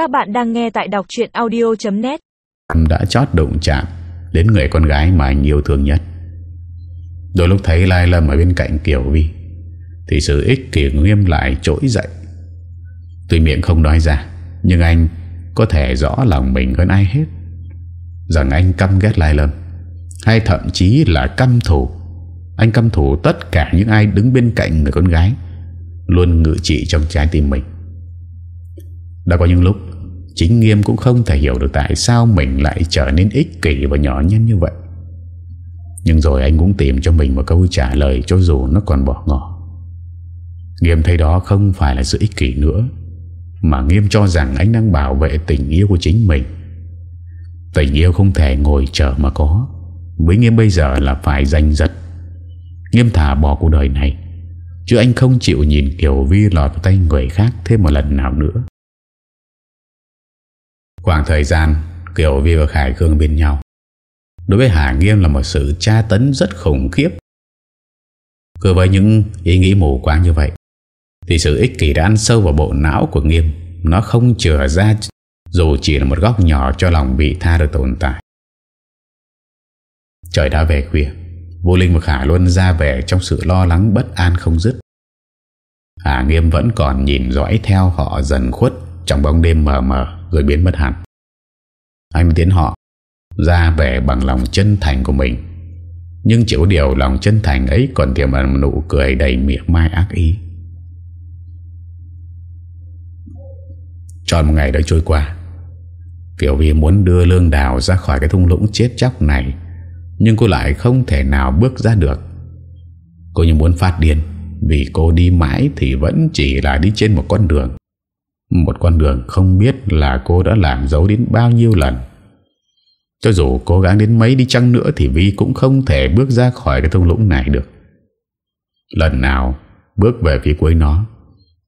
Các bạn đang nghe tại đọc chuyện audio.net Đã chót đụng chạm Đến người con gái mà anh yêu thương nhất. Đôi lúc thấy Lai Lâm ở bên cạnh Kiều Vi, Thì sự ích kỷ nghiêm lại trỗi dậy. Tuy miệng không nói ra, Nhưng anh có thể rõ lòng mình hơn ai hết. Rằng anh căm ghét Lai Lâm, Hay thậm chí là căm thù. Anh căm thù tất cả những ai đứng bên cạnh người con gái, Luôn ngự trị trong trái tim mình. Đã có những lúc Chính Nghiêm cũng không thể hiểu được tại sao mình lại trở nên ích kỷ và nhỏ nhân như vậy. Nhưng rồi anh cũng tìm cho mình một câu trả lời cho dù nó còn bỏ ngỏ. Nghiêm thấy đó không phải là sự ích kỷ nữa, mà Nghiêm cho rằng anh đang bảo vệ tình yêu của chính mình. Tình yêu không thể ngồi chờ mà có. Với Nghiêm bây giờ là phải giành giật. Nghiêm thả bỏ cuộc đời này. Chứ anh không chịu nhìn Kiều Vi lọt vào tay người khác thêm một lần nào nữa. Khoảng thời gian, Kiều Vi và Khải Khương bên nhau. Đối với Hà Nghiêm là một sự tra tấn rất khủng khiếp. Cứ với những ý nghĩ mù quáng như vậy, Thì sự ích kỷ đã ăn sâu vào bộ não của Nghiêm. Nó không chừa ra, Dù chỉ là một góc nhỏ cho lòng bị tha được tồn tại. Trời đã về khuya Vô Linh và Khả luôn ra về Trong sự lo lắng bất an không dứt. Hà Nghiêm vẫn còn nhìn dõi theo họ dần khuất Trong bóng đêm mờ mờ rồi biến mất hẳn. Anh tiến họ ra về bằng lòng chân thành của mình. Nhưng chỉ có điều lòng chân thành ấy còn tiềm ẩn nụ cười đầy miệng mai ác ý. Tròn một ngày đã trôi qua. kiểu vì muốn đưa Lương Đào ra khỏi cái thung lũng chết chóc này. Nhưng cô lại không thể nào bước ra được. Cô như muốn phát điên. Vì cô đi mãi thì vẫn chỉ là đi trên một con đường một con đường không biết là cô đã làm dấu đến bao nhiêu lần. Cho dù cố gắng đến mấy đi chăng nữa Thì Vi cũng không thể bước ra khỏi cái thung lũng này được. Lần nào bước về phía cuối nó,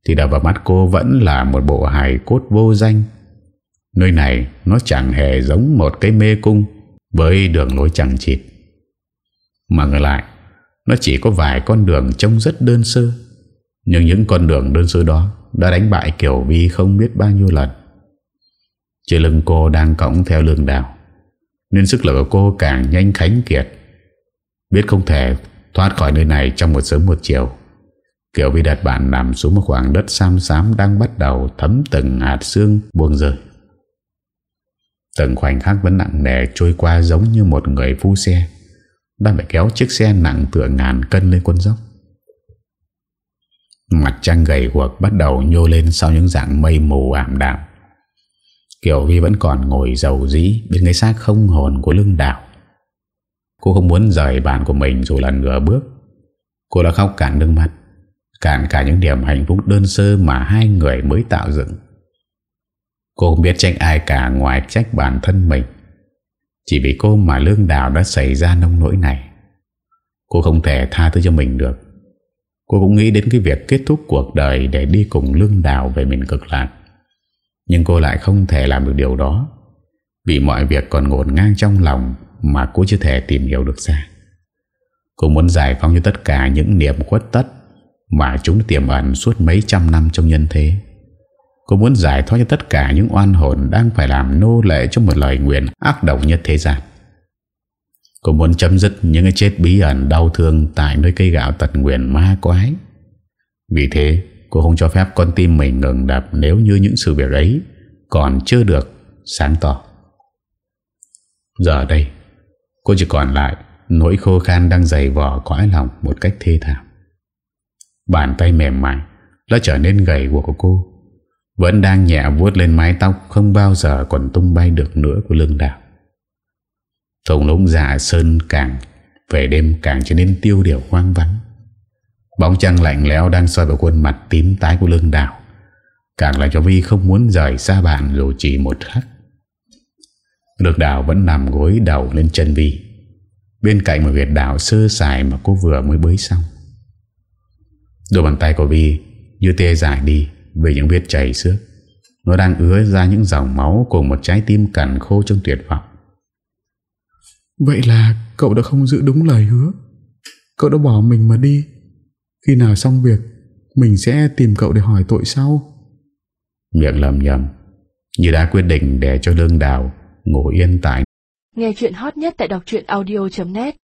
Thì đập vào mắt cô vẫn là một bộ hài cốt vô danh. Nơi này nó chẳng hề giống một cái mê cung Với đường lối chẳng chịt. Mà ngược lại, Nó chỉ có vài con đường trông rất đơn sơ. Nhưng những con đường đơn sơ đó đã đánh bại Kiều Vi không biết bao nhiêu lần. Trên lưng cô đang cõng theo lương đào, nên sức lực của cô càng nhanh khánh kiệt. Biết không thể thoát khỏi nơi này trong một sớm một chiều. Kiều Vi đặt bạn nằm xuống một khoảng đất xám xám đang bắt đầu thấm từng hạt xương buông rơi. Từng khoảnh khắc vẫn nặng nề trôi qua giống như một người phu xe đang phải kéo chiếc xe nặng tựa ngàn cân lên con dốc. Mặt trăng gầy guộc bắt đầu nhô lên sau những dạng mây mù ảm đạm. Kiều Vi vẫn còn ngồi dầu dĩ bên cái xác không hồn của lưng đảo. Cô không muốn rời bàn của mình dù lần nửa bước. Cô đã khóc cạn nước mắt, cạn cả những điểm hạnh phúc đơn sơ mà hai người mới tạo dựng. Cô không biết trách ai cả ngoài trách bản thân mình. Chỉ vì cô mà lương đảo đã xảy ra nông nỗi này. Cô không thể tha thứ cho mình được. Cô cũng nghĩ đến cái việc kết thúc cuộc đời để đi cùng lương đào về miền cực lạc. Nhưng cô lại không thể làm được điều đó, vì mọi việc còn ngổn ngang trong lòng mà cô chưa thể tìm hiểu được ra. Cô muốn giải phóng cho tất cả những niềm khuất tất mà chúng tiềm ẩn suốt mấy trăm năm trong nhân thế. Cô muốn giải thoát cho tất cả những oan hồn đang phải làm nô lệ cho một lời nguyện ác độc nhất thế gian. Cô muốn chấm dứt những cái chết bí ẩn đau thương tại nơi cây gạo tật nguyện ma quái. Vì thế, cô không cho phép con tim mình ngừng đập nếu như những sự việc ấy còn chưa được sáng tỏ. Giờ đây, cô chỉ còn lại nỗi khô khan đang dày vò cõi lòng một cách thê thảm. Bàn tay mềm mại đã trở nên gầy của cô, vẫn đang nhẹ vuốt lên mái tóc không bao giờ còn tung bay được nữa của lưng đào. Thùng lũng dạ sơn càng, Về đêm càng trở nên tiêu điều hoang vắng. Bóng trăng lạnh lẽo đang soi vào khuôn mặt tím tái của lương đảo Càng là cho Vi không muốn rời xa bạn dù chỉ một khắc. Lương đảo vẫn nằm gối đầu lên chân Vi. Bên cạnh một việt đảo sơ sài mà cô vừa mới bới xong. Đôi bàn tay của Vi như tê dài đi Vì những vết chảy xước. Nó đang ứa ra những dòng máu Cùng một trái tim cằn khô trong tuyệt vọng. Vậy là cậu đã không giữ đúng lời hứa. Cậu đã bỏ mình mà đi. Khi nào xong việc Mình sẽ tìm cậu để hỏi tội sau. Miệng lầm nhầm Như đã quyết định để cho Lương Đào ngồi yên tại Nghe chuyện hot nhất tại đọc audio.net